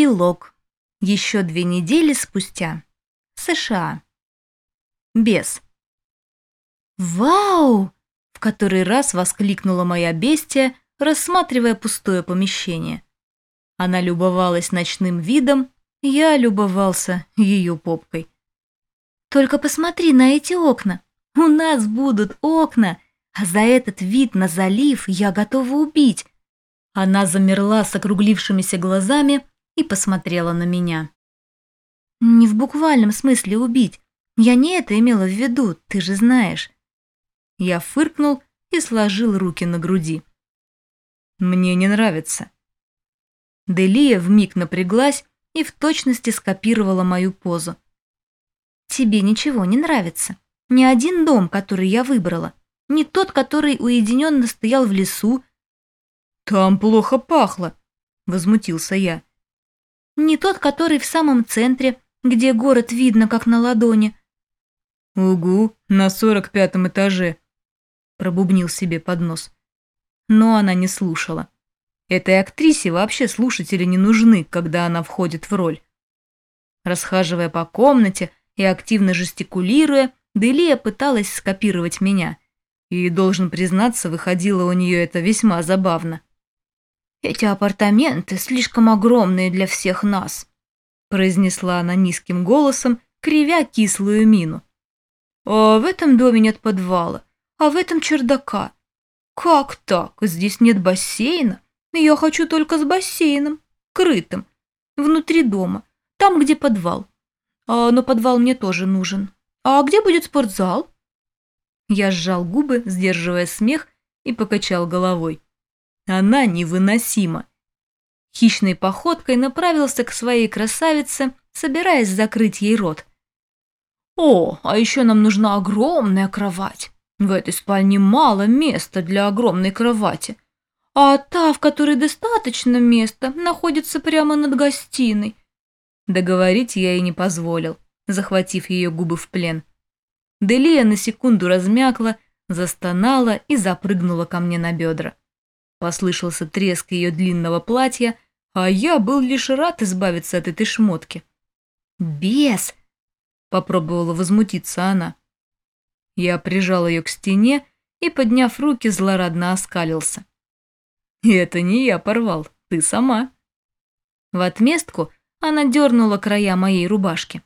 Эпилог. Еще две недели спустя. США. Без. «Вау!» — в который раз воскликнула моя бестия, рассматривая пустое помещение. Она любовалась ночным видом, я любовался ее попкой. «Только посмотри на эти окна! У нас будут окна, а за этот вид на залив я готова убить!» Она замерла с округлившимися глазами, и посмотрела на меня. «Не в буквальном смысле убить. Я не это имела в виду, ты же знаешь». Я фыркнул и сложил руки на груди. «Мне не нравится». Делия вмиг напряглась и в точности скопировала мою позу. «Тебе ничего не нравится. Ни один дом, который я выбрала. Не тот, который уединенно стоял в лесу». «Там плохо пахло», — возмутился я. Не тот, который в самом центре, где город видно, как на ладони. «Угу, на сорок пятом этаже», – пробубнил себе под нос. Но она не слушала. Этой актрисе вообще слушатели не нужны, когда она входит в роль. Расхаживая по комнате и активно жестикулируя, Делия пыталась скопировать меня. И, должен признаться, выходило у нее это весьма забавно. «Эти апартаменты слишком огромные для всех нас», произнесла она низким голосом, кривя кислую мину. «А в этом доме нет подвала, а в этом чердака. Как так? Здесь нет бассейна? Я хочу только с бассейном, крытым, внутри дома, там, где подвал. А, но подвал мне тоже нужен. А где будет спортзал?» Я сжал губы, сдерживая смех, и покачал головой. Она невыносима. Хищной походкой направился к своей красавице, собираясь закрыть ей рот. «О, а еще нам нужна огромная кровать. В этой спальне мало места для огромной кровати. А та, в которой достаточно места, находится прямо над гостиной». Договорить я ей не позволил, захватив ее губы в плен. Делия на секунду размякла, застонала и запрыгнула ко мне на бедра. Послышался треск ее длинного платья, а я был лишь рад избавиться от этой шмотки. «Бес!» — попробовала возмутиться она. Я прижал ее к стене и, подняв руки, злорадно оскалился. «И это не я порвал, ты сама». В отместку она дернула края моей рубашки.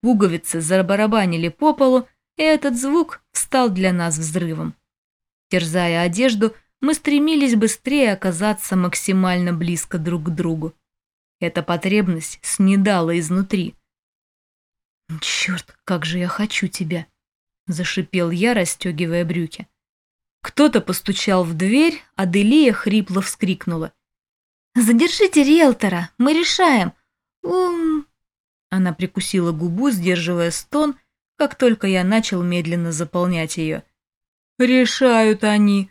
Пуговицы забарабанили по полу, и этот звук встал для нас взрывом. Терзая одежду, мы стремились быстрее оказаться максимально близко друг к другу. Эта потребность снедала изнутри. «Черт, как же я хочу тебя!» – зашипел я, расстегивая брюки. Кто-то постучал в дверь, а Делия хрипло вскрикнула. «Задержите риэлтора, мы решаем!» «Ум...» Она прикусила губу, сдерживая стон, как только я начал медленно заполнять ее. «Решают они!»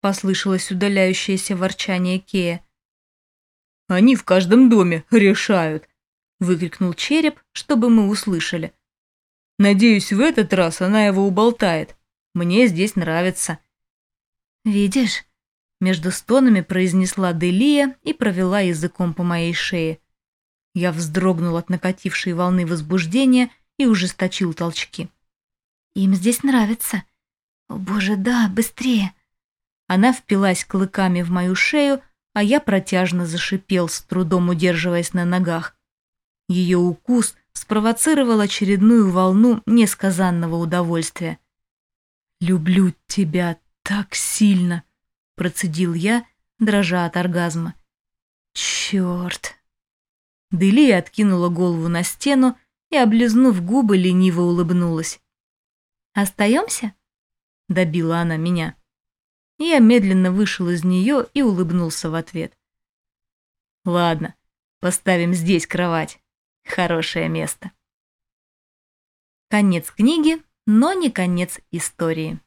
Послышалось удаляющееся ворчание Кея. «Они в каждом доме решают!» Выкрикнул череп, чтобы мы услышали. «Надеюсь, в этот раз она его уболтает. Мне здесь нравится». «Видишь?» Между стонами произнесла Делия и провела языком по моей шее. Я вздрогнул от накатившей волны возбуждения и ужесточил толчки. «Им здесь нравится. О, боже, да, быстрее!» Она впилась клыками в мою шею, а я протяжно зашипел, с трудом удерживаясь на ногах. Ее укус спровоцировал очередную волну несказанного удовольствия. «Люблю тебя так сильно», — процедил я, дрожа от оргазма. «Черт!» Делия откинула голову на стену и, облизнув губы, лениво улыбнулась. «Остаемся?» — добила она меня. Я медленно вышел из нее и улыбнулся в ответ. «Ладно, поставим здесь кровать. Хорошее место». Конец книги, но не конец истории.